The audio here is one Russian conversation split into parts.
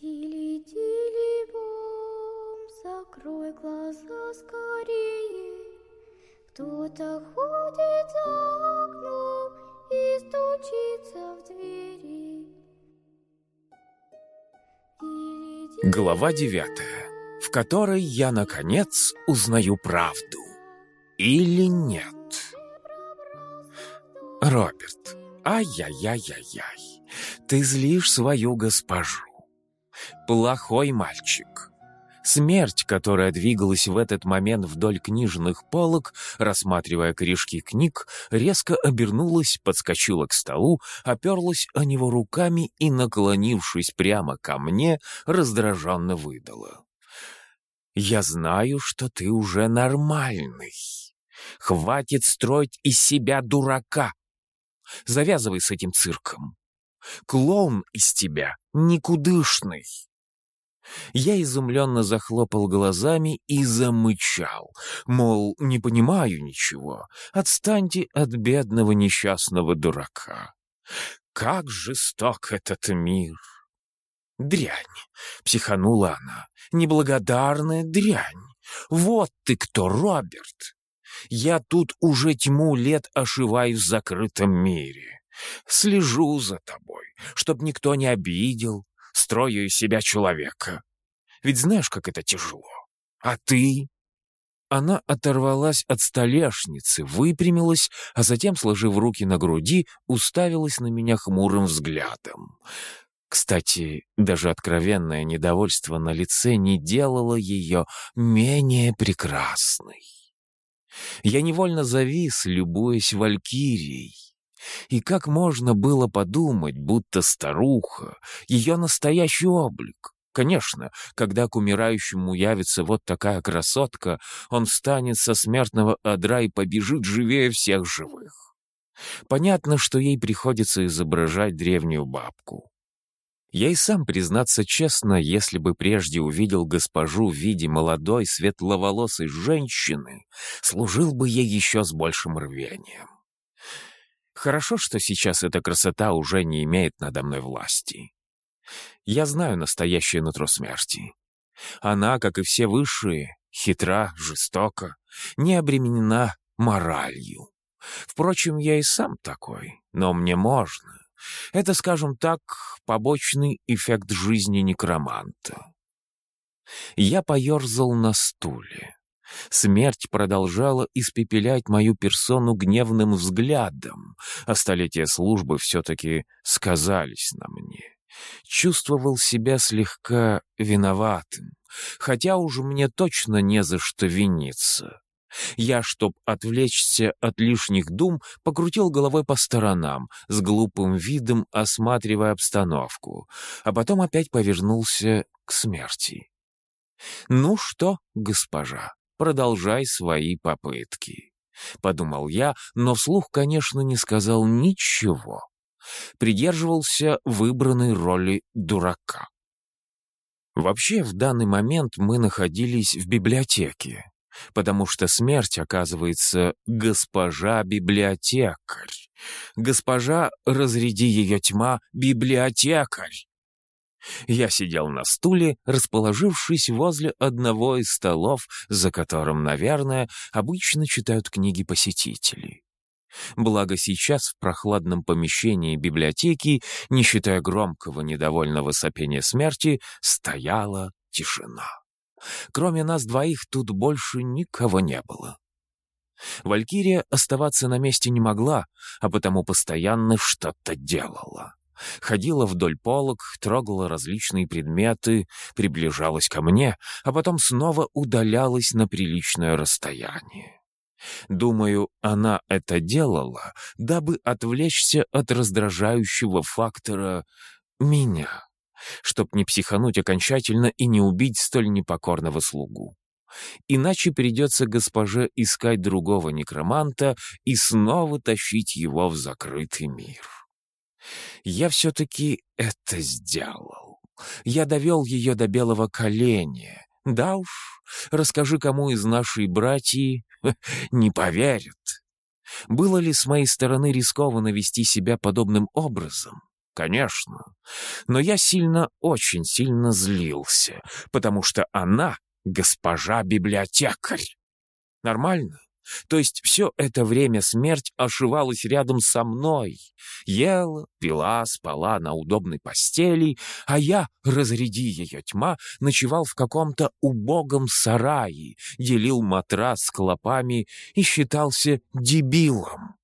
Тили-тили-бом, закрой глаза скорее. Кто-то ходит за окном и стучится в двери. Глава девятая, в которой я, наконец, узнаю правду. Или нет? Роберт, ай-яй-яй-яй-яй, ты злишь свою госпожу. Плохой мальчик. Смерть, которая двигалась в этот момент вдоль книжных полок, рассматривая корешки книг, резко обернулась, подскочила к столу, оперлась о него руками и, наклонившись прямо ко мне, раздраженно выдала. «Я знаю, что ты уже нормальный. Хватит строить из себя дурака. Завязывай с этим цирком. Клоун из тебя никудышный». Я изумленно захлопал глазами и замычал, мол, не понимаю ничего, отстаньте от бедного несчастного дурака. Как жесток этот мир! Дрянь, психанула она, неблагодарная дрянь. Вот ты кто, Роберт! Я тут уже тьму лет ошиваюсь в закрытом мире. Слежу за тобой, чтоб никто не обидел, строю из себя человека. Ведь знаешь, как это тяжело. А ты? Она оторвалась от столешницы, выпрямилась, а затем, сложив руки на груди, уставилась на меня хмурым взглядом. Кстати, даже откровенное недовольство на лице не делало ее менее прекрасной. Я невольно завис, любуясь Валькирией. И как можно было подумать, будто старуха, ее настоящий облик? Конечно, когда к умирающему явится вот такая красотка, он встанет со смертного одра и побежит живее всех живых. Понятно, что ей приходится изображать древнюю бабку. Я и сам, признаться честно, если бы прежде увидел госпожу в виде молодой светловолосой женщины, служил бы ей еще с большим рвением. Хорошо, что сейчас эта красота уже не имеет надо мной власти. Я знаю настоящее нутро смерти. Она, как и все высшие, хитра, жестока, не обременена моралью. Впрочем, я и сам такой, но мне можно. Это, скажем так, побочный эффект жизни некроманта. Я поерзал на стуле. Смерть продолжала испепелять мою персону гневным взглядом, а столетия службы все-таки сказались на мне. Чувствовал себя слегка виноватым, хотя уже мне точно не за что виниться. Я, чтоб отвлечься от лишних дум, покрутил головой по сторонам, с глупым видом осматривая обстановку, а потом опять повернулся к смерти. «Ну что, госпожа, продолжай свои попытки», — подумал я, но вслух, конечно, не сказал ничего. Придерживался выбранной роли дурака. Вообще, в данный момент мы находились в библиотеке, потому что смерть, оказывается, госпожа-библиотекарь. Госпожа, разряди ее тьма, библиотекарь. Я сидел на стуле, расположившись возле одного из столов, за которым, наверное, обычно читают книги посетителей. Благо сейчас в прохладном помещении библиотеки, не считая громкого недовольного сопения смерти, стояла тишина. Кроме нас двоих тут больше никого не было. Валькирия оставаться на месте не могла, а потому постоянно что-то делала. Ходила вдоль полок, трогала различные предметы, приближалась ко мне, а потом снова удалялась на приличное расстояние. Думаю, она это делала, дабы отвлечься от раздражающего фактора меня, чтоб не психануть окончательно и не убить столь непокорного слугу. Иначе придется госпоже искать другого некроманта и снова тащить его в закрытый мир. Я все-таки это сделал. Я довел ее до белого коленя. Да уж, расскажи кому из нашей братьи, не поверят. Было ли с моей стороны рискованно вести себя подобным образом? конечно. Но я сильно, очень сильно злился, потому что она госпожа библиотекарь. Нормально? То есть все это время смерть ошивалась рядом со мной. Ела, пила, спала на удобной постели, а я, разряди ее тьма, ночевал в каком-то убогом сарае, делил матрас с клопами и считался дебилом.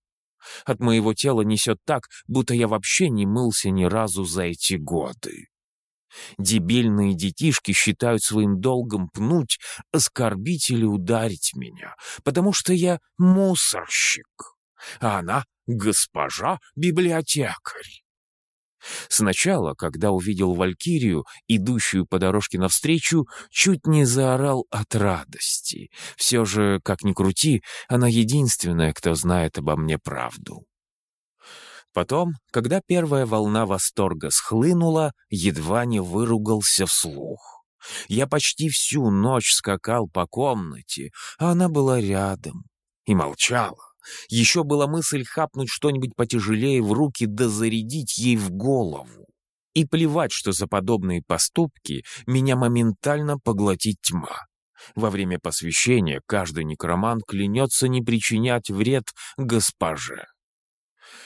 От моего тела несет так, будто я вообще не мылся ни разу за эти годы. Дебильные детишки считают своим долгом пнуть, оскорбить или ударить меня, потому что я мусорщик, а она госпожа библиотекарь. Сначала, когда увидел Валькирию, идущую по дорожке навстречу, чуть не заорал от радости. Все же, как ни крути, она единственная, кто знает обо мне правду. Потом, когда первая волна восторга схлынула, едва не выругался вслух. Я почти всю ночь скакал по комнате, а она была рядом и молчала. Еще была мысль хапнуть что-нибудь потяжелее в руки да зарядить ей в голову. И плевать, что за подобные поступки меня моментально поглотит тьма. Во время посвящения каждый некромант клянется не причинять вред госпоже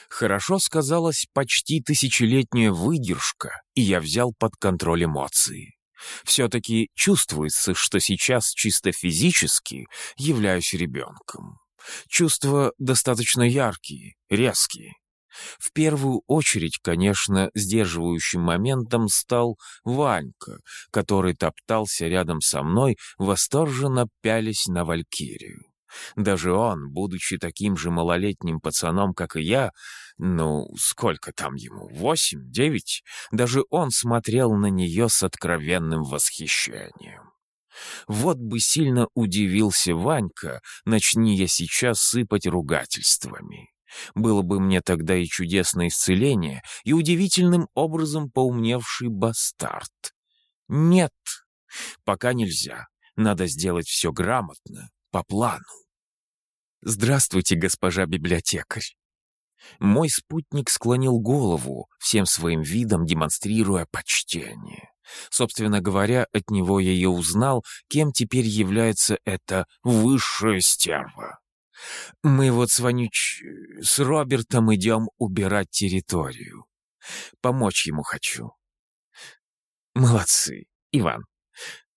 хорошо сказалась почти тысячелетняя выдержка, и я взял под контроль эмоции. Все-таки чувствуется, что сейчас чисто физически являюсь ребенком. Чувства достаточно яркие, резкие. В первую очередь, конечно, сдерживающим моментом стал Ванька, который топтался рядом со мной, восторженно пялись на Валькирию. Даже он, будучи таким же малолетним пацаном, как и я, ну, сколько там ему, восемь, девять, даже он смотрел на нее с откровенным восхищением. Вот бы сильно удивился Ванька, начни я сейчас сыпать ругательствами. Было бы мне тогда и чудесное исцеление, и удивительным образом поумневший бастард. Нет, пока нельзя. Надо сделать все грамотно, по плану. «Здравствуйте, госпожа библиотекарь!» Мой спутник склонил голову, всем своим видом демонстрируя почтение. Собственно говоря, от него я и узнал, кем теперь является эта высшая стерва. Мы вот с Ванюч... с Робертом идем убирать территорию. Помочь ему хочу. Молодцы, Иван.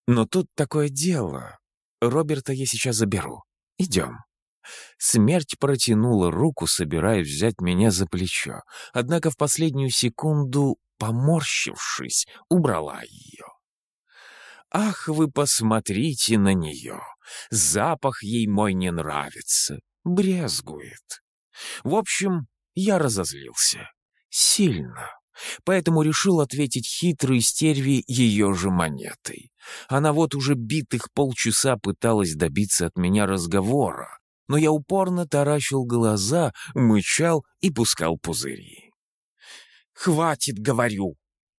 Но тут такое дело. Роберта я сейчас заберу. Идем. Смерть протянула руку, собираясь взять меня за плечо, однако в последнюю секунду, поморщившись, убрала ее. «Ах, вы посмотрите на нее! Запах ей мой не нравится, брезгует». В общем, я разозлился. Сильно. Поэтому решил ответить хитрой стерви ее же монетой. Она вот уже битых полчаса пыталась добиться от меня разговора, но я упорно таращил глаза, мычал и пускал пузыри. «Хватит, говорю!»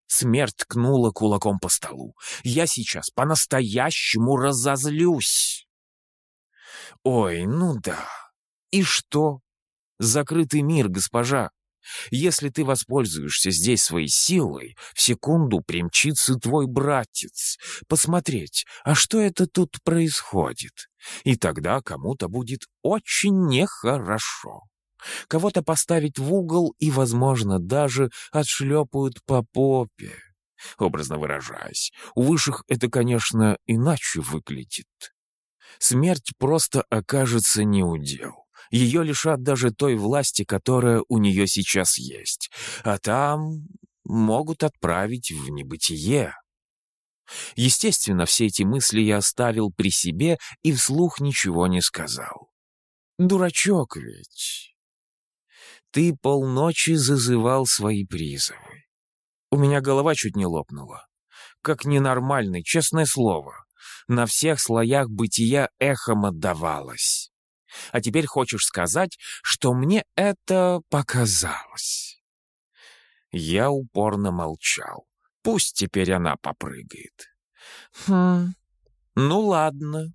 Смерть ткнула кулаком по столу. «Я сейчас по-настоящему разозлюсь!» «Ой, ну да. И что? Закрытый мир, госпожа. Если ты воспользуешься здесь своей силой, в секунду примчится твой братец. Посмотреть, а что это тут происходит? И тогда кому-то будет очень нехорошо. Кого-то поставить в угол и, возможно, даже отшлепают по попе. Образно выражаясь, у высших это, конечно, иначе выглядит. Смерть просто окажется неудел. Ее лишат даже той власти, которая у нее сейчас есть. А там могут отправить в небытие. Естественно, все эти мысли я оставил при себе и вслух ничего не сказал. Дурачок ведь. Ты полночи зазывал свои призывы. У меня голова чуть не лопнула. Как ненормальный, честное слово. На всех слоях бытия эхом отдавалось. А теперь хочешь сказать, что мне это показалось. Я упорно молчал. Пусть теперь она попрыгает. Хм, ну ладно.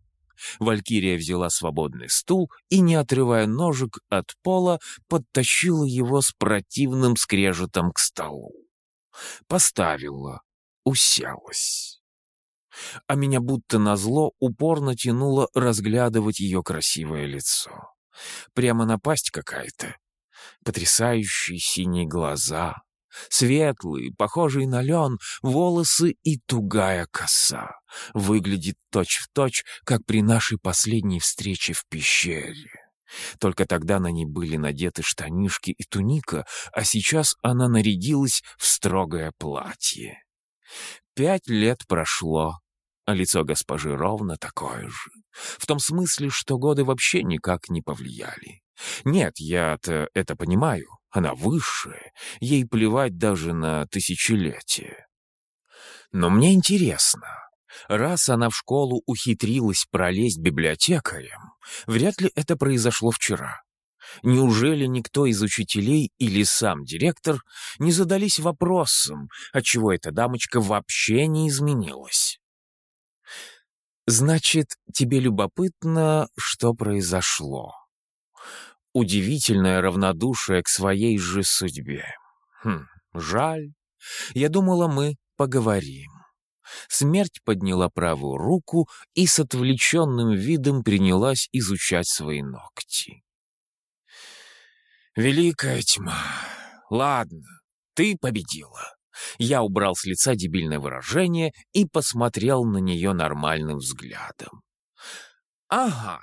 Валькирия взяла свободный стул и, не отрывая ножек от пола, подтащила его с противным скрежетом к столу. Поставила, уселась. А меня будто назло упорно тянуло разглядывать ее красивое лицо. Прямо напасть какая-то. Потрясающие синие глаза, светлые, похожие на лен, волосы и тугая коса. Выглядит точь-в-точь, точь, как при нашей последней встрече в пещере. Только тогда на ней были надеты штанишки и туника, а сейчас она нарядилась в строгое платье. Пять лет прошло, а лицо госпожи ровно такое же. В том смысле, что годы вообще никак не повлияли. Нет, я-то это понимаю. Она высшая, ей плевать даже на тысячелетие. Но мне интересно, раз она в школу ухитрилась пролезть библиотекарем, вряд ли это произошло вчера. Неужели никто из учителей или сам директор не задались вопросом, отчего эта дамочка вообще не изменилась? Значит, тебе любопытно, что произошло. Удивительное равнодушие к своей же судьбе. Хм, жаль. Я думала, мы поговорим. Смерть подняла правую руку и с отвлеченным видом принялась изучать свои ногти. «Великая тьма. Ладно, ты победила». Я убрал с лица дебильное выражение и посмотрел на нее нормальным взглядом. «Ага,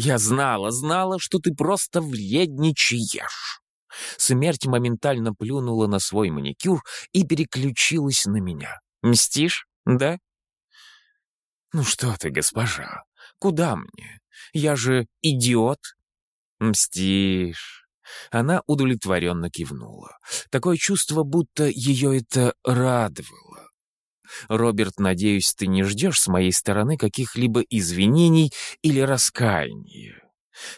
я знала, знала, что ты просто вредничаешь. Смерть моментально плюнула на свой маникюр и переключилась на меня. Мстишь, да? Ну что ты, госпожа, куда мне? Я же идиот. Мстишь. Она удовлетворенно кивнула. Такое чувство, будто ее это радовало. Роберт, надеюсь, ты не ждешь с моей стороны каких-либо извинений или раскаяния.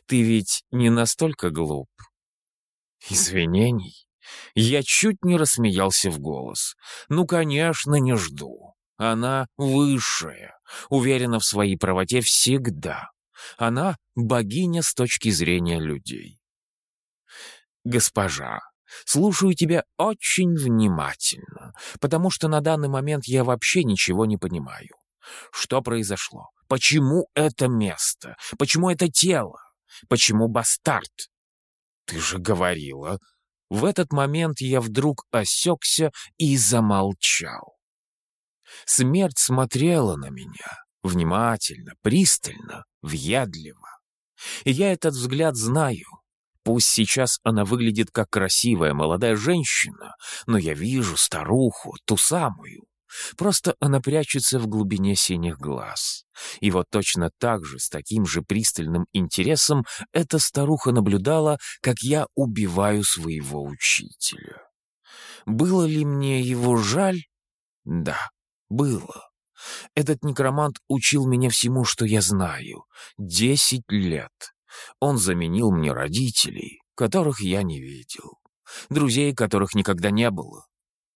Ты ведь не настолько глуп. Извинений? Я чуть не рассмеялся в голос. Ну, конечно, не жду. Она высшая, уверена в своей правоте всегда. Она богиня с точки зрения людей. Госпожа, Слушаю тебя очень внимательно, потому что на данный момент я вообще ничего не понимаю. Что произошло? Почему это место? Почему это тело? Почему бастард? Ты же говорила. В этот момент я вдруг осекся и замолчал. Смерть смотрела на меня внимательно, пристально, въедливо. И я этот взгляд знаю. Пусть сейчас она выглядит как красивая молодая женщина, но я вижу старуху, ту самую. Просто она прячется в глубине синих глаз. И вот точно так же, с таким же пристальным интересом, эта старуха наблюдала, как я убиваю своего учителя. Было ли мне его жаль? Да, было. Этот некромант учил меня всему, что я знаю. Десять лет. Он заменил мне родителей, которых я не видел, друзей, которых никогда не было.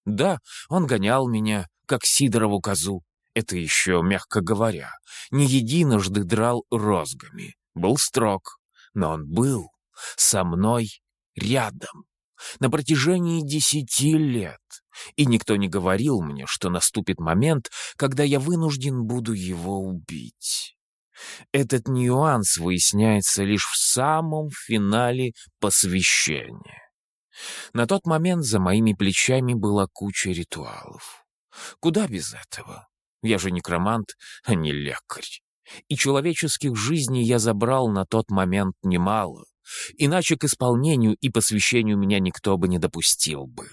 Да, он гонял меня, как Сидорову козу. Это еще, мягко говоря, не единожды драл розгами. Был строг, но он был со мной рядом на протяжении десяти лет, и никто не говорил мне, что наступит момент, когда я вынужден буду его убить. Этот нюанс выясняется лишь в самом финале посвящения. На тот момент за моими плечами была куча ритуалов. Куда без этого? Я же некромант, а не лекарь. И человеческих жизней я забрал на тот момент немало, иначе к исполнению и посвящению меня никто бы не допустил бы.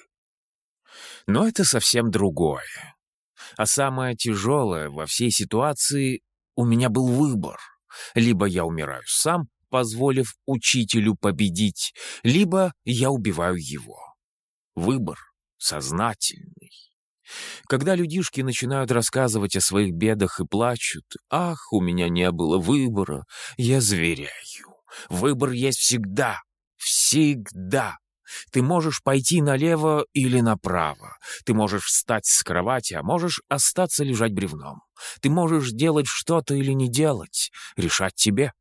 Но это совсем другое. А самое тяжелое во всей ситуации у меня был выбор. Либо я умираю сам, позволив учителю победить, либо я убиваю его. Выбор сознательный. Когда людишки начинают рассказывать о своих бедах и плачут, «Ах, у меня не было выбора», я зверяю. Выбор есть всегда. Всегда. Ты можешь пойти налево или направо. Ты можешь встать с кровати, а можешь остаться лежать бревном. Ты можешь делать что-то или не делать. Решать тебе.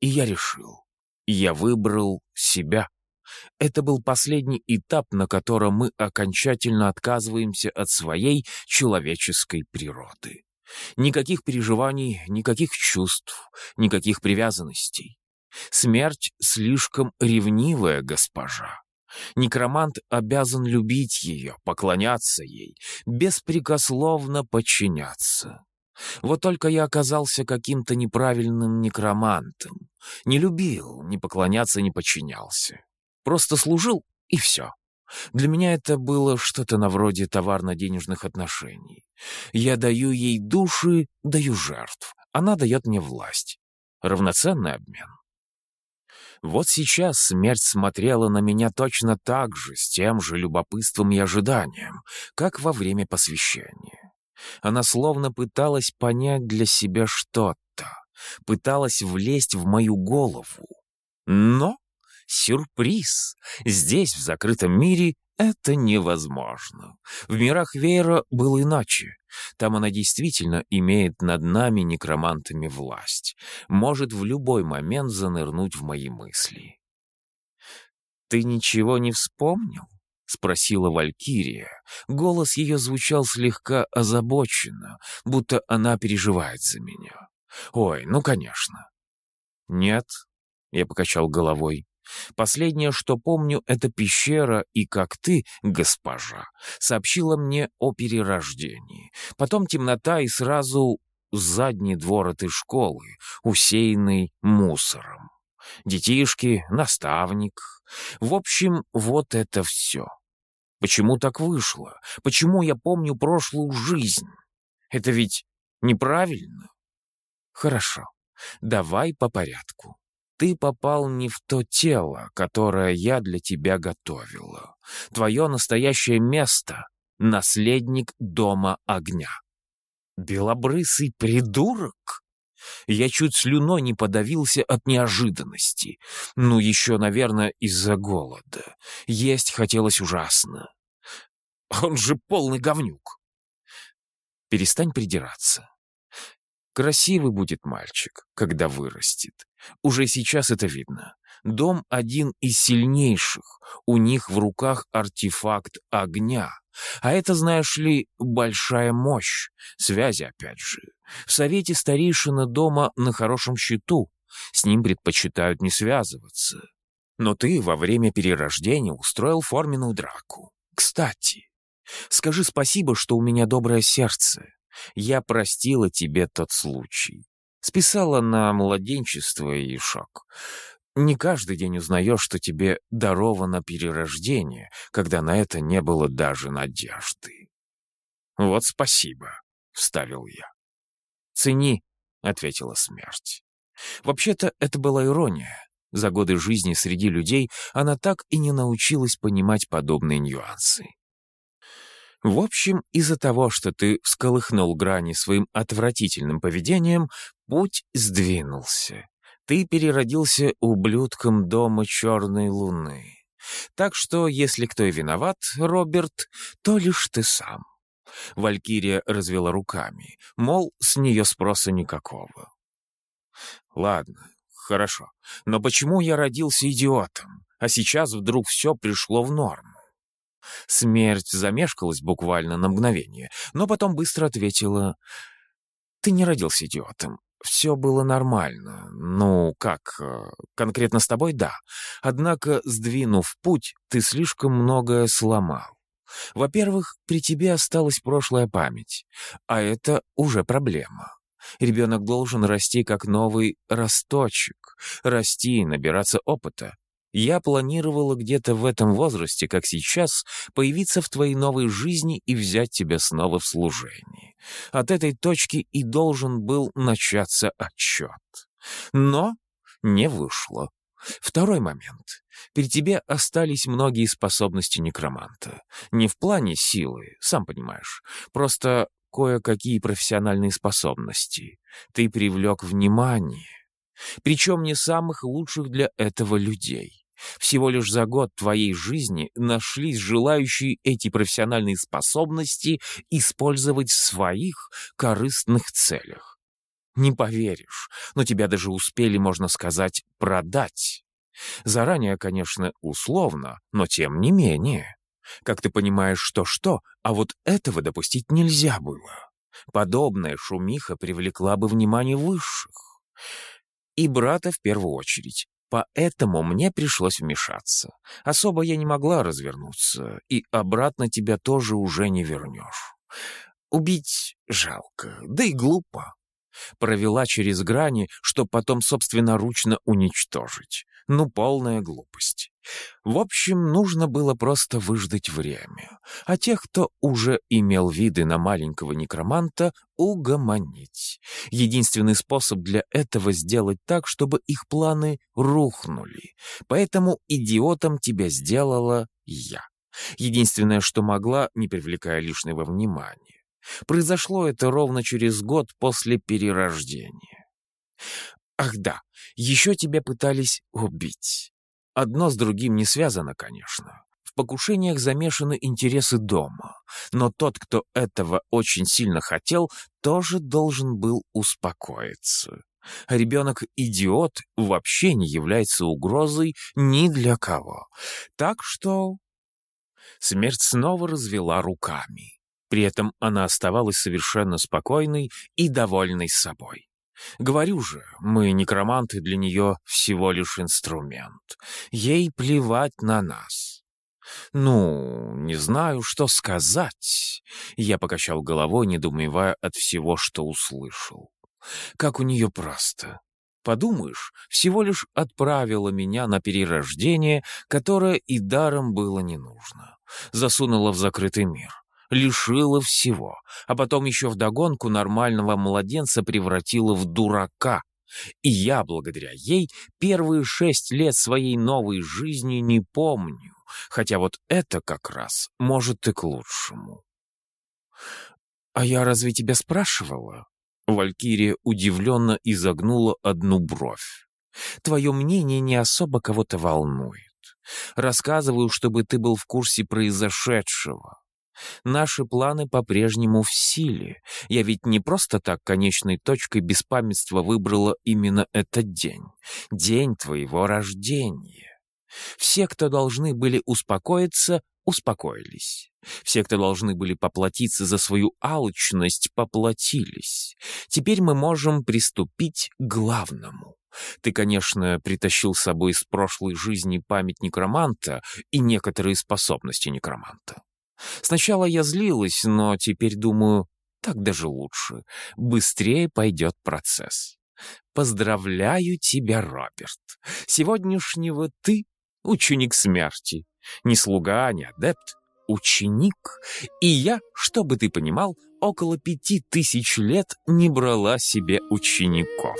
И я решил. Я выбрал себя. Это был последний этап, на котором мы окончательно отказываемся от своей человеческой природы. Никаких переживаний, никаких чувств, никаких привязанностей. Смерть слишком ревнивая госпожа. Некромант обязан любить ее, поклоняться ей, беспрекословно подчиняться. Вот только я оказался каким-то неправильным некромантом. Не любил, не поклоняться, не подчинялся. Просто служил, и все. Для меня это было что-то на вроде товарно-денежных отношений. Я даю ей души, даю жертв. Она дает мне власть. Равноценный обмен. Вот сейчас смерть смотрела на меня точно так же, с тем же любопытством и ожиданием, как во время посвящения. Она словно пыталась понять для себя что-то, пыталась влезть в мою голову. Но сюрприз! Здесь, в закрытом мире, это невозможно. В мирах Вейра было иначе. Там она действительно имеет над нами, некромантами, власть. Может в любой момент занырнуть в мои мысли. «Ты ничего не вспомнил?» — спросила Валькирия. Голос ее звучал слегка озабоченно, будто она переживает за меня. «Ой, ну, конечно». «Нет», — я покачал головой. Последнее, что помню, это пещера, и как ты, госпожа, сообщила мне о перерождении. Потом темнота и сразу задний двор этой школы, усеянный мусором. Детишки, наставник. В общем, вот это все. Почему так вышло? Почему я помню прошлую жизнь? Это ведь неправильно. Хорошо, давай по порядку. Ты попал не в то тело, которое я для тебя готовила. Твое настоящее место — наследник Дома Огня. Белобрысый придурок? Я чуть слюной не подавился от неожиданности. Ну, еще, наверное, из-за голода. Есть хотелось ужасно. Он же полный говнюк. Перестань придираться. Красивый будет мальчик, когда вырастет. Уже сейчас это видно. Дом один из сильнейших. У них в руках артефакт огня. А это, знаешь ли, большая мощь. Связи, опять же. В совете старейшина дома на хорошем счету. С ним предпочитают не связываться. Но ты во время перерождения устроил форменную драку. Кстати, скажи спасибо, что у меня доброе сердце. Я простила тебе тот случай. Списала на младенчество и шок. Не каждый день узнаешь, что тебе даровано перерождение, когда на это не было даже надежды. «Вот спасибо», — вставил я. «Цени», — ответила смерть. Вообще-то это была ирония. За годы жизни среди людей она так и не научилась понимать подобные нюансы. В общем, из-за того, что ты всколыхнул грани своим отвратительным поведением, путь сдвинулся. Ты переродился ублюдком дома Черной Луны. Так что, если кто и виноват, Роберт, то лишь ты сам. Валькирия развела руками, мол, с нее спроса никакого. Ладно, хорошо, но почему я родился идиотом, а сейчас вдруг все пришло в норму? Смерть замешкалась буквально на мгновение, но потом быстро ответила, «Ты не родился идиотом. Все было нормально. Ну, как, э, конкретно с тобой — да. Однако, сдвинув путь, ты слишком многое сломал. Во-первых, при тебе осталась прошлая память, а это уже проблема. Ребенок должен расти как новый росточек, расти, набираться опыта. Я планировала где-то в этом возрасте, как сейчас, появиться в твоей новой жизни и взять тебя снова в служение. От этой точки и должен был начаться отчет. Но не вышло. Второй момент. Перед тебе остались многие способности некроманта. Не в плане силы, сам понимаешь. Просто кое-какие профессиональные способности. Ты привлек внимание. Причем не самых лучших для этого людей. Всего лишь за год твоей жизни нашлись желающие эти профессиональные способности использовать в своих корыстных целях. Не поверишь, но тебя даже успели, можно сказать, продать. Заранее, конечно, условно, но тем не менее. Как ты понимаешь, что-что, а вот этого допустить нельзя было. Подобная шумиха привлекла бы внимание высших. И брата в первую очередь. Поэтому мне пришлось вмешаться. Особо я не могла развернуться, и обратно тебя тоже уже не вернешь. Убить жалко, да и глупо. Провела через грани, чтоб потом собственноручно уничтожить. Ну, полная глупость. В общем, нужно было просто выждать время, а тех, кто уже имел виды на маленького некроманта, угомонить. Единственный способ для этого сделать так, чтобы их планы рухнули. Поэтому идиотом тебя сделала я. Единственное, что могла, не привлекая лишнего внимания. Произошло это ровно через год после перерождения. Ах да, еще тебя пытались убить. Одно с другим не связано, конечно. В покушениях замешаны интересы дома, но тот, кто этого очень сильно хотел, тоже должен был успокоиться. Ребенок-идиот вообще не является угрозой ни для кого. Так что... Смерть снова развела руками. При этом она оставалась совершенно спокойной и довольной собой. Говорю же, мы, некроманты, для нее всего лишь инструмент. Ей плевать на нас. «Ну, не знаю, что сказать», — я покачал головой, недоумевая от всего, что услышал. «Как у нее просто. Подумаешь, всего лишь отправила меня на перерождение, которое и даром было не нужно. Засунула в закрытый мир лишила всего, а потом еще вдогонку нормального младенца превратила в дурака. И я, благодаря ей, первые шесть лет своей новой жизни не помню, хотя вот это как раз может и к лучшему. «А я разве тебя спрашивала?» Валькирия удивленно изогнула одну бровь. «Твое мнение не особо кого-то волнует. Рассказываю, чтобы ты был в курсе произошедшего. Наши планы по-прежнему в силе. Я ведь не просто так конечной точкой беспамятства выбрала именно этот день. День твоего рождения. Все, кто должны были успокоиться, успокоились. Все, кто должны были поплатиться за свою алчность, поплатились. Теперь мы можем приступить к главному. Ты, конечно, притащил с собой из прошлой жизни память некроманта и некоторые способности некроманта. Сначала я злилась, но теперь думаю, так даже лучше. Быстрее пойдет процесс. Поздравляю тебя, Роберт. Сегодняшнего ты — ученик смерти. Не слуга, не адепт, ученик. И я, чтобы ты понимал, около пяти тысяч лет не брала себе учеников.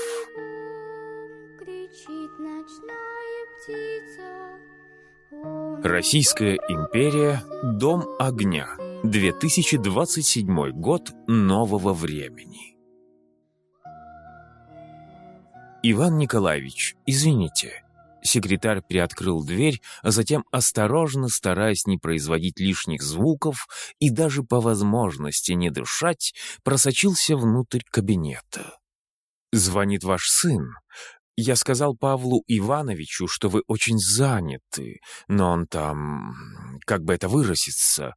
Российская империя. Дом огня. 2027 год нового времени. Иван Николаевич, извините. Секретарь приоткрыл дверь, а затем, осторожно, стараясь не производить лишних звуков и даже по возможности не дышать, просочился внутрь кабинета. «Звонит ваш сын. Я сказал Павлу Ивановичу, что вы очень заняты, но он там, как бы это выразиться,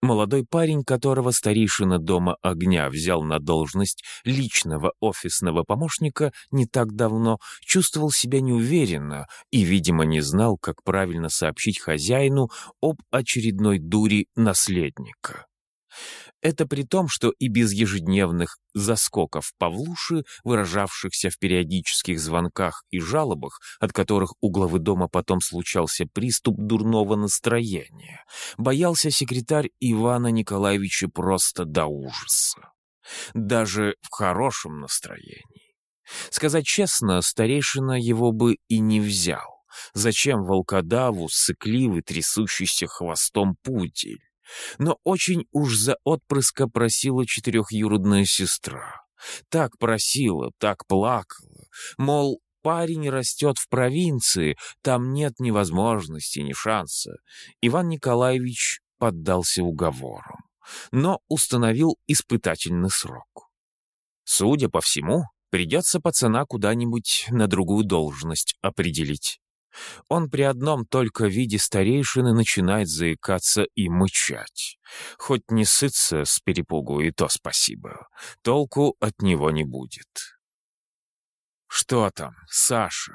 молодой парень, которого старейшина Дома Огня взял на должность личного офисного помощника не так давно, чувствовал себя неуверенно и, видимо, не знал, как правильно сообщить хозяину об очередной дури наследника. Это при том, что и без ежедневных заскоков Павлуши, выражавшихся в периодических звонках и жалобах, от которых у главы дома потом случался приступ дурного настроения, боялся секретарь Ивана Николаевича просто до ужаса. Даже в хорошем настроении. Сказать честно, старейшина его бы и не взял. Зачем волкодаву сыкливый, трясущийся хвостом пудель? Но очень уж за отпрыска просила четырехюродная сестра. Так просила, так плакала, мол, парень растет в провинции, там нет ни возможности, ни шанса. Иван Николаевич поддался уговорам, но установил испытательный срок. Судя по всему, придется пацана куда-нибудь на другую должность определить. Он при одном только виде старейшины начинает заикаться и мычать. Хоть не сыться с перепугу, и то спасибо. Толку от него не будет. «Что там, Саша?»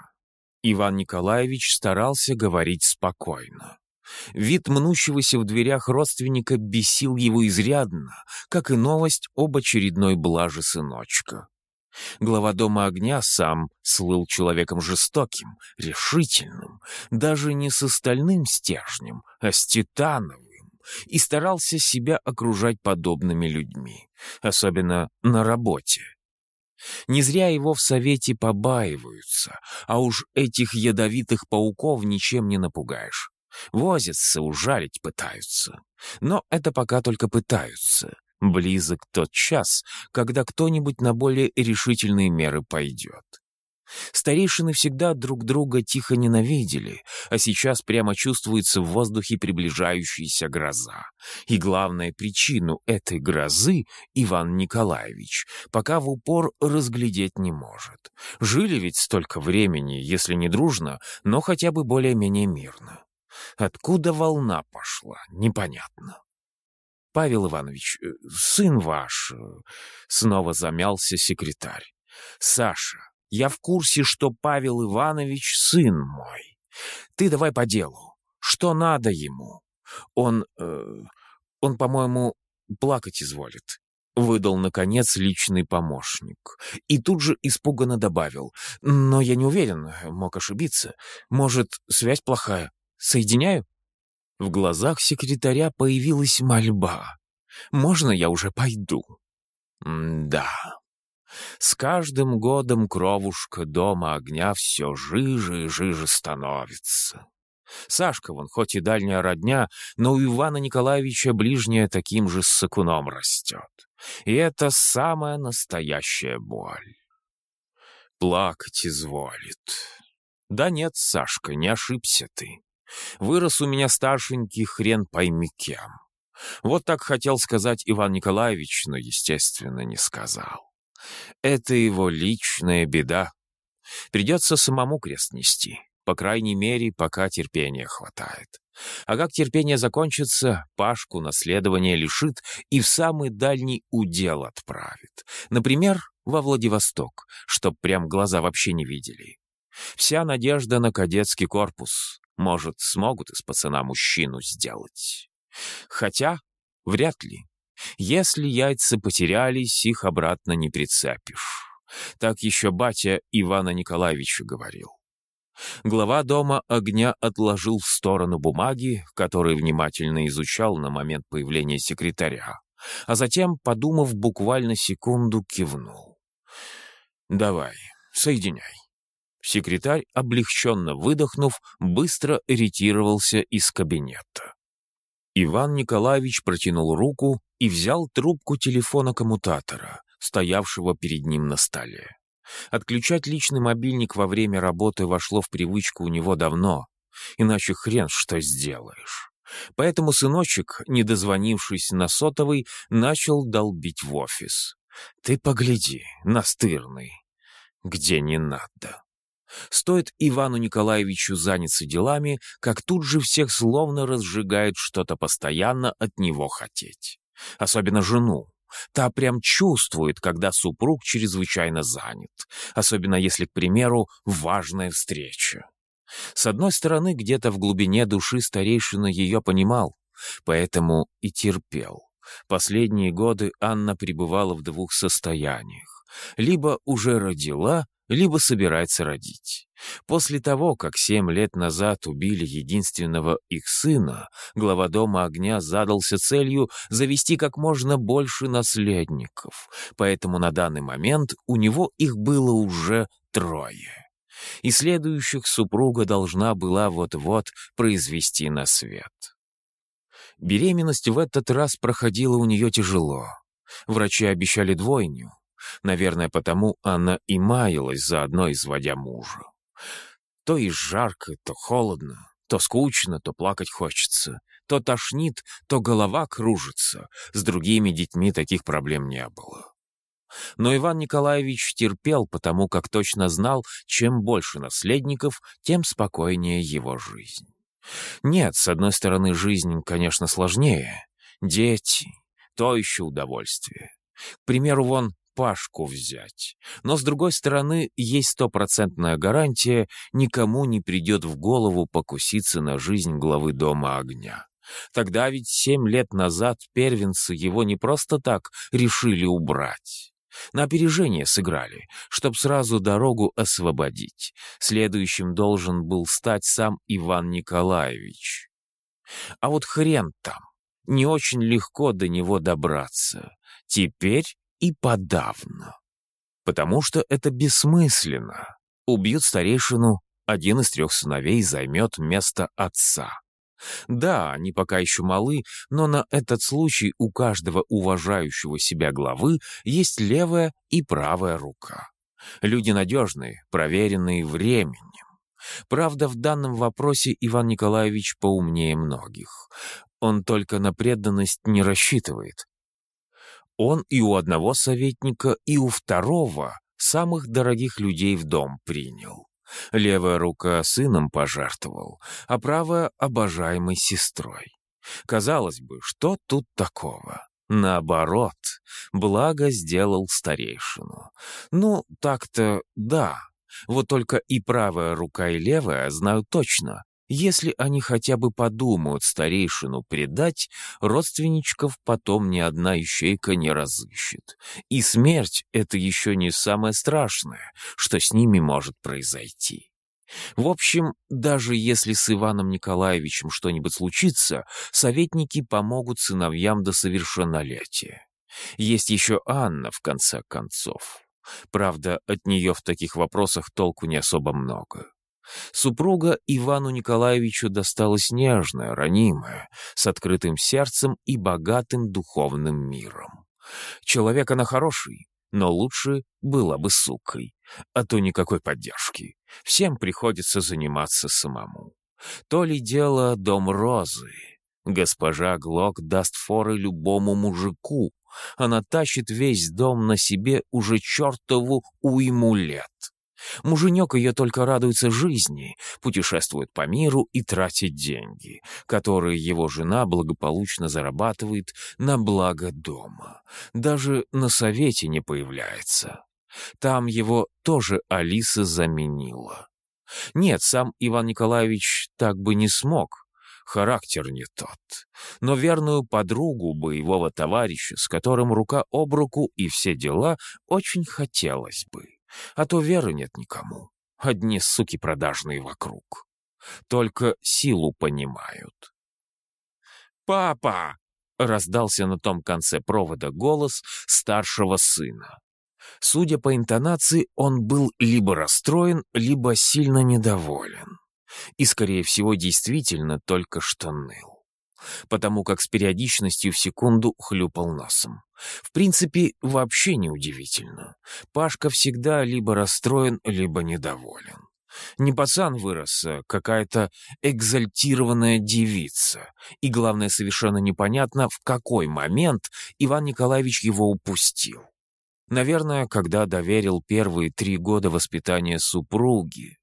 Иван Николаевич старался говорить спокойно. Вид мнущегося в дверях родственника бесил его изрядно, как и новость об очередной блаже сыночка. Глава Дома Огня сам слыл человеком жестоким, решительным, даже не с остальным стержнем, а с титановым, и старался себя окружать подобными людьми, особенно на работе. Не зря его в совете побаиваются, а уж этих ядовитых пауков ничем не напугаешь. Возятся, ужалить пытаются. Но это пока только пытаются. Близок тот час, когда кто-нибудь на более решительные меры пойдет. Старейшины всегда друг друга тихо ненавидели, а сейчас прямо чувствуется в воздухе приближающаяся гроза. И главная причину этой грозы Иван Николаевич пока в упор разглядеть не может. Жили ведь столько времени, если не дружно, но хотя бы более-менее мирно. Откуда волна пошла, непонятно. «Павел Иванович, э, сын ваш...» э, Снова замялся секретарь. «Саша, я в курсе, что Павел Иванович сын мой. Ты давай по делу. Что надо ему? Он... Э, он, по-моему, плакать изволит». Выдал, наконец, личный помощник. И тут же испуганно добавил. «Но я не уверен, мог ошибиться. Может, связь плохая? Соединяю?» В глазах секретаря появилась мольба. «Можно я уже пойду?» «Да». С каждым годом кровушка дома огня все жиже и жиже становится. Сашка вон, хоть и дальняя родня, но у Ивана Николаевича ближняя таким же сакуном растет. И это самая настоящая боль. Плакать изволит. Да нет, Сашка, не ошибся ты. Вырос у меня старшенький хрен пойми кем. Вот так хотел сказать Иван Николаевич, но, естественно, не сказал. Это его личная беда. Придется самому крест нести, по крайней мере, пока терпения хватает. А как терпение закончится, Пашку наследование лишит и в самый дальний удел отправит. Например, во Владивосток, чтоб прям глаза вообще не видели. Вся надежда на кадетский корпус. Может, смогут из пацана мужчину сделать. Хотя, вряд ли. Если яйца потерялись, их обратно не прицепишь. Так еще батя Ивана Николаевича говорил. Глава дома огня отложил в сторону бумаги, которые внимательно изучал на момент появления секретаря, а затем, подумав буквально секунду, кивнул. «Давай, соединяй». Секретарь, облегченно выдохнув, быстро ретировался из кабинета. Иван Николаевич протянул руку и взял трубку телефона коммутатора, стоявшего перед ним на столе. Отключать личный мобильник во время работы вошло в привычку у него давно, иначе хрен что сделаешь. Поэтому сыночек, не дозвонившись на сотовый, начал долбить в офис. «Ты погляди, настырный, где не надо». Стоит Ивану Николаевичу заняться делами, как тут же всех словно разжигает что-то постоянно от него хотеть. Особенно жену. Та прям чувствует, когда супруг чрезвычайно занят. Особенно если, к примеру, важная встреча. С одной стороны, где-то в глубине души старейшина ее понимал, поэтому и терпел. Последние годы Анна пребывала в двух состояниях. Либо уже родила, либо собирается родить. После того, как семь лет назад убили единственного их сына, глава Дома Огня задался целью завести как можно больше наследников, поэтому на данный момент у него их было уже трое. И следующих супруга должна была вот-вот произвести на свет. Беременность в этот раз проходила у нее тяжело. Врачи обещали двойню, Наверное, потому она и маялась заодно, изводя мужа. То и жарко, то холодно, то скучно, то плакать хочется, то тошнит, то голова кружится. С другими детьми таких проблем не было. Но Иван Николаевич терпел, потому как точно знал, чем больше наследников, тем спокойнее его жизнь. Нет, с одной стороны, жизнь, конечно, сложнее. Дети — то еще удовольствие. К примеру, вон Пашку взять. Но, с другой стороны, есть стопроцентная гарантия, никому не придет в голову покуситься на жизнь главы Дома Огня. Тогда ведь семь лет назад первенцы его не просто так решили убрать. На опережение сыграли, чтоб сразу дорогу освободить. Следующим должен был стать сам Иван Николаевич. А вот хрен там, не очень легко до него добраться. Теперь и подавно. Потому что это бессмысленно. Убьют старейшину, один из трех сыновей займет место отца. Да, они пока еще малы, но на этот случай у каждого уважающего себя главы есть левая и правая рука. Люди надежные, проверенные временем. Правда, в данном вопросе Иван Николаевич поумнее многих. Он только на преданность не рассчитывает. Он и у одного советника, и у второго самых дорогих людей в дом принял. Левая рука сыном пожертвовал, а правая — обожаемой сестрой. Казалось бы, что тут такого? Наоборот, благо сделал старейшину. Ну, так-то да. Вот только и правая рука, и левая знают точно. Если они хотя бы подумают старейшину предать, родственничков потом ни одна ищейка не разыщет. И смерть — это еще не самое страшное, что с ними может произойти. В общем, даже если с Иваном Николаевичем что-нибудь случится, советники помогут сыновьям до совершеннолетия. Есть еще Анна, в конце концов. Правда, от нее в таких вопросах толку не особо много. Супруга Ивану Николаевичу досталась нежная, ранимая, с открытым сердцем и богатым духовным миром. Человек она хороший, но лучше была бы сукой, а то никакой поддержки. Всем приходится заниматься самому. То ли дело дом Розы. Госпожа Глок даст форы любому мужику. Она тащит весь дом на себе уже чертову уйму лет. Муженек ее только радуется жизни, путешествует по миру и тратит деньги, которые его жена благополучно зарабатывает на благо дома. Даже на совете не появляется. Там его тоже Алиса заменила. Нет, сам Иван Николаевич так бы не смог. Характер не тот. Но верную подругу боевого товарища, с которым рука об руку и все дела, очень хотелось бы. А то веры нет никому. Одни суки продажные вокруг. Только силу понимают. «Папа!» — раздался на том конце провода голос старшего сына. Судя по интонации, он был либо расстроен, либо сильно недоволен. И, скорее всего, действительно только что ныл потому как с периодичностью в секунду хлюпал носом. В принципе, вообще неудивительно. Пашка всегда либо расстроен, либо недоволен. Не пацан вырос, а какая-то экзальтированная девица. И, главное, совершенно непонятно, в какой момент Иван Николаевич его упустил. Наверное, когда доверил первые три года воспитания супруги.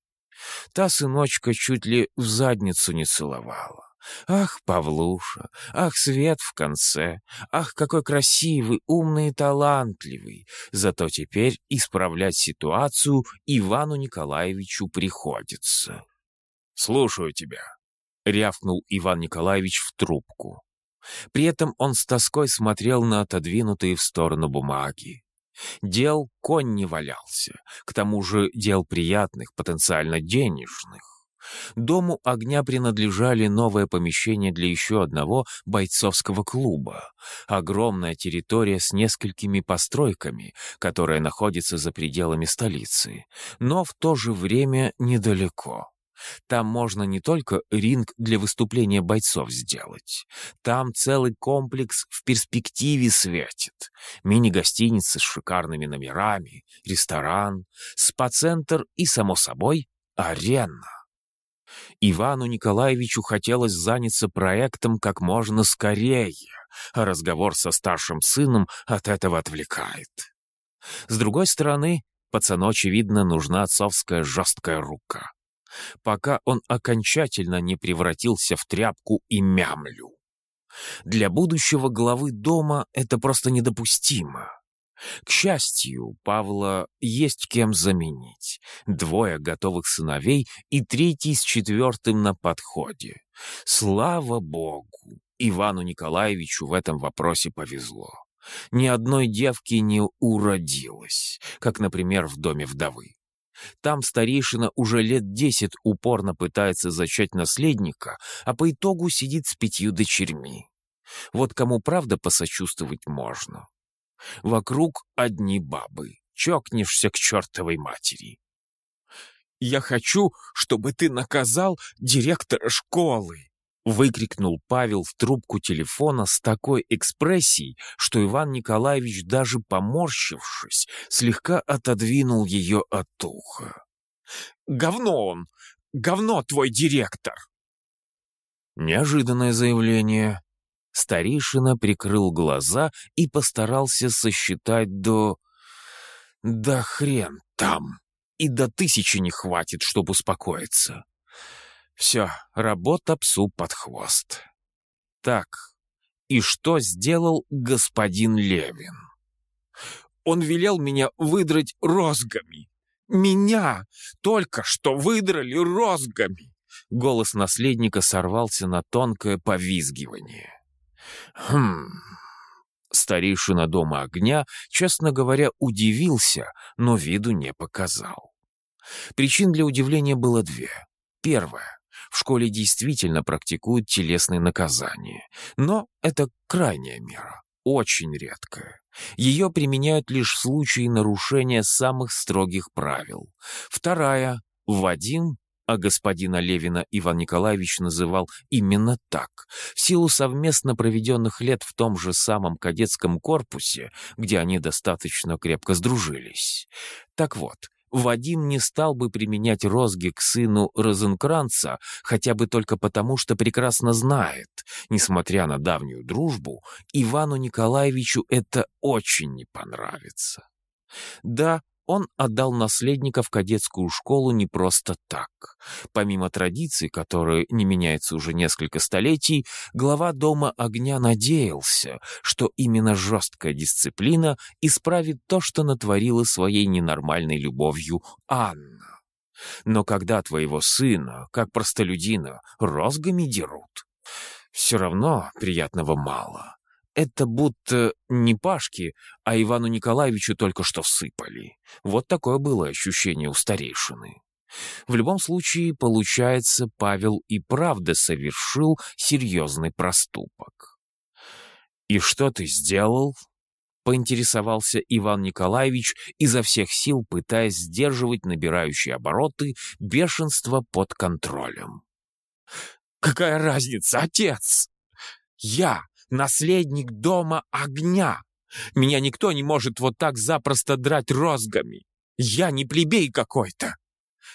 Та сыночка чуть ли в задницу не целовала. Ах, Павлуша, ах, свет в конце, ах, какой красивый, умный и талантливый. Зато теперь исправлять ситуацию Ивану Николаевичу приходится. «Слушаю тебя», — рявкнул Иван Николаевич в трубку. При этом он с тоской смотрел на отодвинутые в сторону бумаги. Дел конь не валялся, к тому же дел приятных, потенциально денежных. Дому огня принадлежали новое помещение для еще одного бойцовского клуба. Огромная территория с несколькими постройками, которая находится за пределами столицы, но в то же время недалеко. Там можно не только ринг для выступления бойцов сделать. Там целый комплекс в перспективе светит. Мини-гостиницы с шикарными номерами, ресторан, спа-центр и, само собой, арена. Ивану Николаевичу хотелось заняться проектом как можно скорее, а разговор со старшим сыном от этого отвлекает. С другой стороны, пацану, очевидно, нужна отцовская жесткая рука. Пока он окончательно не превратился в тряпку и мямлю. Для будущего главы дома это просто недопустимо. К счастью, Павла есть кем заменить. Двое готовых сыновей и третий с четвертым на подходе. Слава богу, Ивану Николаевичу в этом вопросе повезло. Ни одной девки не уродилось, как, например, в доме вдовы. Там старейшина уже лет десять упорно пытается зачать наследника, а по итогу сидит с пятью дочерьми. Вот кому правда посочувствовать можно. Вокруг одни бабы. Чокнешься к чертовой матери. «Я хочу, чтобы ты наказал директора школы!» Выкрикнул Павел в трубку телефона с такой экспрессией, что Иван Николаевич, даже поморщившись, слегка отодвинул ее от уха. «Говно он! Говно твой директор!» Неожиданное заявление. Старейшина прикрыл глаза и постарался сосчитать до... Да хрен там! И до тысячи не хватит, чтобы успокоиться. Все, работа псу под хвост. Так, и что сделал господин Левин? Он велел меня выдрать розгами. Меня только что выдрали розгами. Голос наследника сорвался на тонкое повизгивание. Хм... Старейшина дома огня, честно говоря, удивился, но виду не показал. Причин для удивления было две. Первая. В школе действительно практикуют телесные наказания. Но это крайняя мера, очень редкая. Ее применяют лишь в случае нарушения самых строгих правил. Вторая. Вадим а господина Левина Иван Николаевич называл именно так, в силу совместно проведенных лет в том же самом кадетском корпусе, где они достаточно крепко сдружились. Так вот, Вадим не стал бы применять розги к сыну Розенкранца, хотя бы только потому, что прекрасно знает, несмотря на давнюю дружбу, Ивану Николаевичу это очень не понравится. Да, он отдал наследника в кадетскую школу не просто так. Помимо традиций, которые не меняются уже несколько столетий, глава Дома огня надеялся, что именно жесткая дисциплина исправит то, что натворила своей ненормальной любовью Анна. Но когда твоего сына, как простолюдина, розгами дерут, все равно приятного мало. Это будто не Пашке, а Ивану Николаевичу только что всыпали. Вот такое было ощущение у старейшины. В любом случае, получается, Павел и правда совершил серьезный проступок. «И что ты сделал?» — поинтересовался Иван Николаевич, изо всех сил пытаясь сдерживать набирающие обороты бешенство под контролем. «Какая разница, отец? Я наследник дома огня. Меня никто не может вот так запросто драть розгами. Я не плебей какой-то.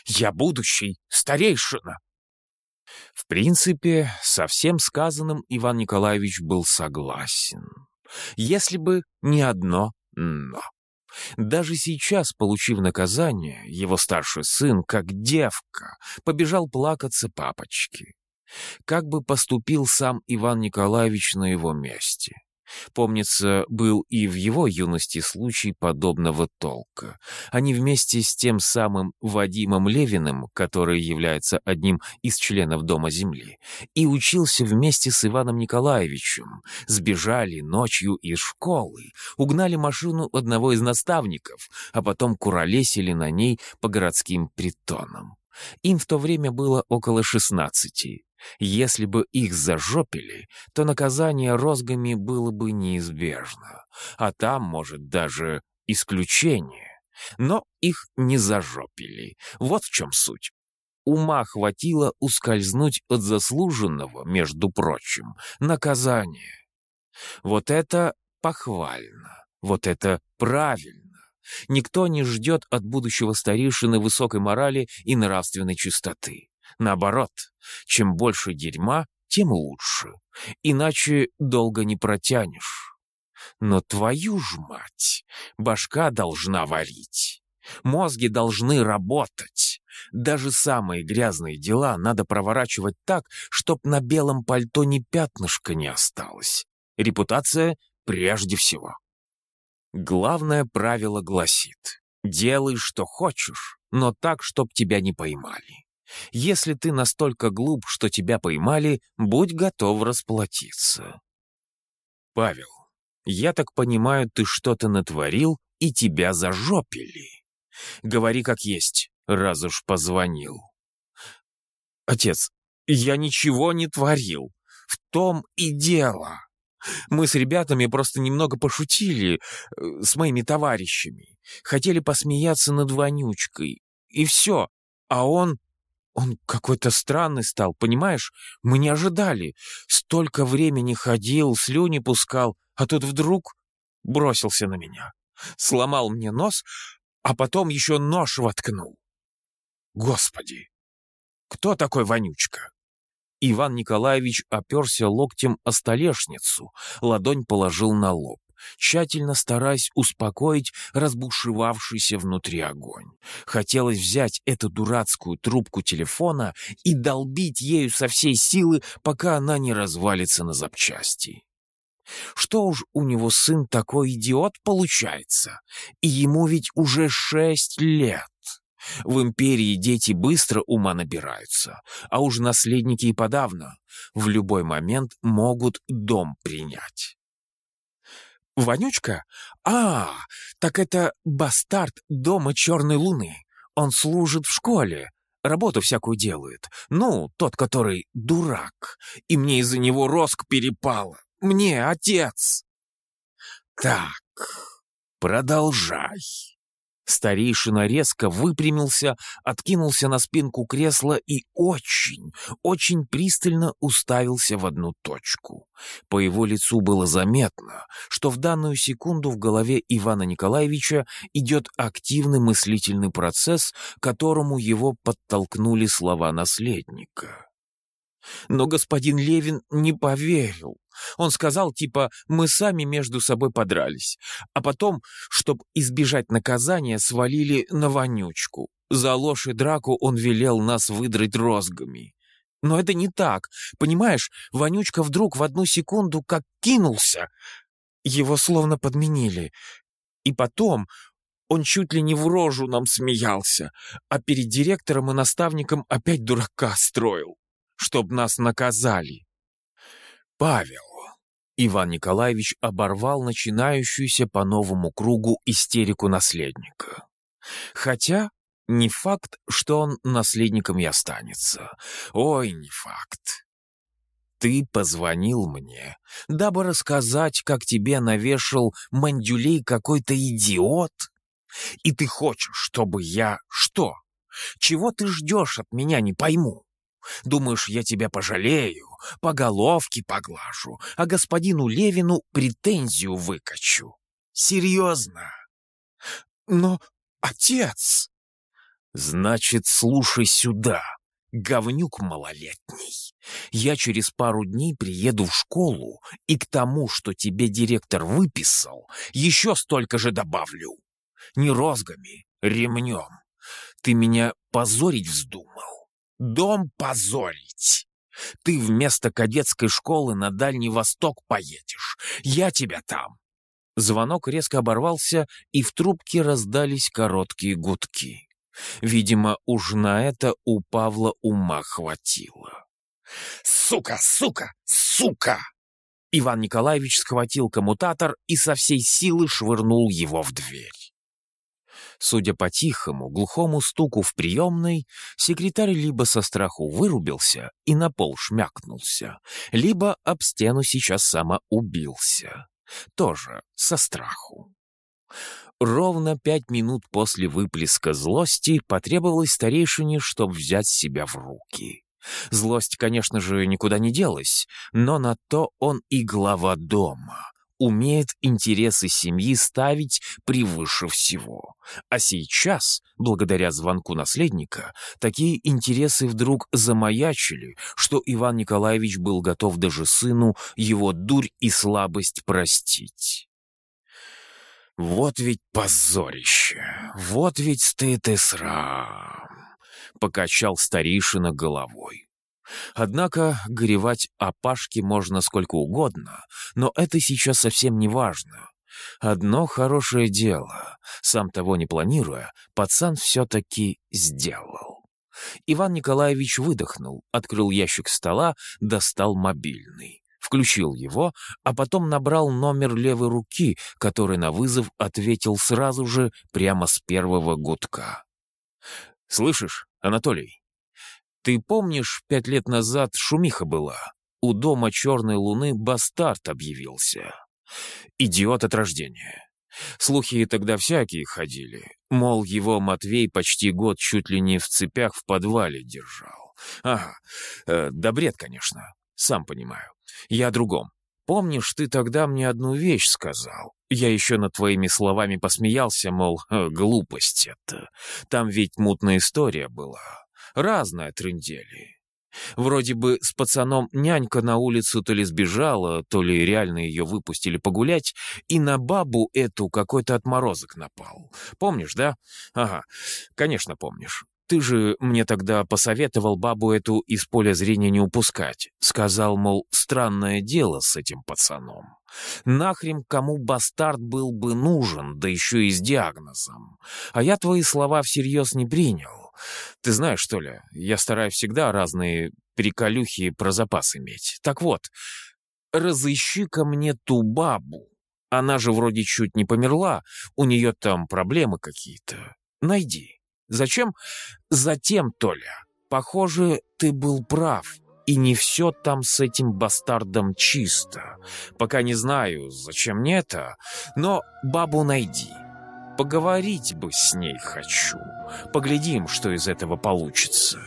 Я будущий старейшина. В принципе, со всем сказанным Иван Николаевич был согласен. Если бы не одно «но». Даже сейчас, получив наказание, его старший сын, как девка, побежал плакаться папочке. Как бы поступил сам Иван Николаевич на его месте? Помнится, был и в его юности случай подобного толка. Они вместе с тем самым Вадимом Левиным, который является одним из членов Дома Земли, и учился вместе с Иваном Николаевичем, сбежали ночью из школы, угнали машину одного из наставников, а потом куролесили на ней по городским притонам. Им в то время было около шестнадцати. Если бы их зажопили, то наказание розгами было бы неизбежно, а там, может, даже исключение. Но их не зажопили. Вот в чем суть. Ума хватило ускользнуть от заслуженного, между прочим, наказания. Вот это похвально, вот это правильно. Никто не ждет от будущего старейшины высокой морали и нравственной чистоты. Наоборот, чем больше дерьма, тем лучше. Иначе долго не протянешь. Но твою ж мать, башка должна варить. Мозги должны работать. Даже самые грязные дела надо проворачивать так, чтоб на белом пальто ни пятнышка не осталось. Репутация прежде всего. Главное правило гласит «Делай, что хочешь, но так, чтоб тебя не поймали». Если ты настолько глуп, что тебя поймали, будь готов расплатиться. Павел, я так понимаю, ты что-то натворил, и тебя зажопили. Говори как есть, раз уж позвонил. Отец, я ничего не творил. В том и дело. Мы с ребятами просто немного пошутили, э, с моими товарищами. Хотели посмеяться над Вонючкой. И все. А он... Он какой-то странный стал, понимаешь? Мы не ожидали. Столько времени ходил, слюни пускал, а тут вдруг бросился на меня. Сломал мне нос, а потом еще нож воткнул. Господи! Кто такой Вонючка? Иван Николаевич оперся локтем о столешницу, ладонь положил на лоб, тщательно стараясь успокоить разбушевавшийся внутри огонь. Хотелось взять эту дурацкую трубку телефона и долбить ею со всей силы, пока она не развалится на запчасти. Что уж у него сын такой идиот получается, и ему ведь уже шесть лет. В империи дети быстро ума набираются, а уж наследники и подавно в любой момент могут дом принять. Вонючка? А, так это бастард дома Черной Луны. Он служит в школе, работу всякую делает. Ну, тот, который дурак. И мне из-за него роск перепало. Мне, отец. Так, продолжай. Старейшина резко выпрямился, откинулся на спинку кресла и очень, очень пристально уставился в одну точку. По его лицу было заметно, что в данную секунду в голове Ивана Николаевича идет активный мыслительный процесс, которому его подтолкнули слова наследника. Но господин Левин не поверил. Он сказал, типа, мы сами между собой подрались. А потом, чтобы избежать наказания, свалили на вонючку. За ложь и драку он велел нас выдрать розгами. Но это не так. Понимаешь, вонючка вдруг в одну секунду как кинулся. Его словно подменили. И потом он чуть ли не в рожу нам смеялся, а перед директором и наставником опять дурака строил чтоб нас наказали. Павел. Иван Николаевич оборвал начинающуюся по новому кругу истерику наследника. Хотя не факт, что он наследником и останется. Ой, не факт. Ты позвонил мне, дабы рассказать, как тебе навешал мандюлей какой-то идиот? И ты хочешь, чтобы я... Что? Чего ты ждешь от меня, не пойму. Думаешь, я тебя пожалею, по головке поглажу, а господину Левину претензию выкачу? Серьезно? Но, отец... Значит, слушай сюда, говнюк малолетний. Я через пару дней приеду в школу, и к тому, что тебе директор выписал, еще столько же добавлю. Не розгами, ремнем. Ты меня позорить вздумал. Дом позорить. Ты вместо кадетской школы на Дальний Восток поедешь. Я тебя там. Звонок резко оборвался, и в трубке раздались короткие гудки. Видимо, уж на это у Павла ума хватило. «Сука! Сука! Сука!» Иван Николаевич схватил коммутатор и со всей силы швырнул его в дверь. Судя по тихому, глухому стуку в приемной, секретарь либо со страху вырубился и на пол шмякнулся, либо об стену сейчас самоубился. Тоже со страху. Ровно пять минут после выплеска злости потребовалось старейшине, чтобы взять себя в руки. Злость, конечно же, никуда не делась, но на то он и глава дома, умеет интересы семьи ставить превыше всего. А сейчас, благодаря звонку наследника, такие интересы вдруг замаячили, что Иван Николаевич был готов даже сыну его дурь и слабость простить. Вот ведь позорище, вот ведь стыд и срам, покачал старейшина головой. Однако горевать о Пашке можно сколько угодно, но это сейчас совсем не важно. Одно хорошее дело, сам того не планируя, пацан все-таки сделал. Иван Николаевич выдохнул, открыл ящик стола, достал мобильный. Включил его, а потом набрал номер левой руки, который на вызов ответил сразу же, прямо с первого гудка. «Слышишь, Анатолий, ты помнишь, пять лет назад шумиха была? У дома Черной Луны бастард объявился. Идиот от рождения. Слухи тогда всякие ходили. Мол, его Матвей почти год чуть ли не в цепях в подвале держал. Ага, э, да бред, конечно, сам понимаю. Я о другом. Помнишь, ты тогда мне одну вещь сказал? Я еще над твоими словами посмеялся, мол, э, глупость это. Там ведь мутная история была. Разная трындели. Вроде бы с пацаном нянька на улицу то ли сбежала, то ли реально ее выпустили погулять, и на бабу эту какой-то отморозок напал. Помнишь, да? Ага, конечно, помнишь. Ты же мне тогда посоветовал бабу эту из поля зрения не упускать. Сказал, мол, странное дело с этим пацаном. Нахрен кому бастард был бы нужен, да еще и с диагнозом. А я твои слова всерьез не принял. Ты знаешь, что ли, я стараюсь всегда разные приколюхи про запас иметь. Так вот, разыщи-ка мне ту бабу. Она же вроде чуть не померла, у нее там проблемы какие-то. Найди. Зачем? Затем, Толя. Похоже, ты был прав, и не все там с этим бастардом чисто. Пока не знаю, зачем мне это, но бабу найди. Поговорить бы с ней хочу. Поглядим, что из этого получится.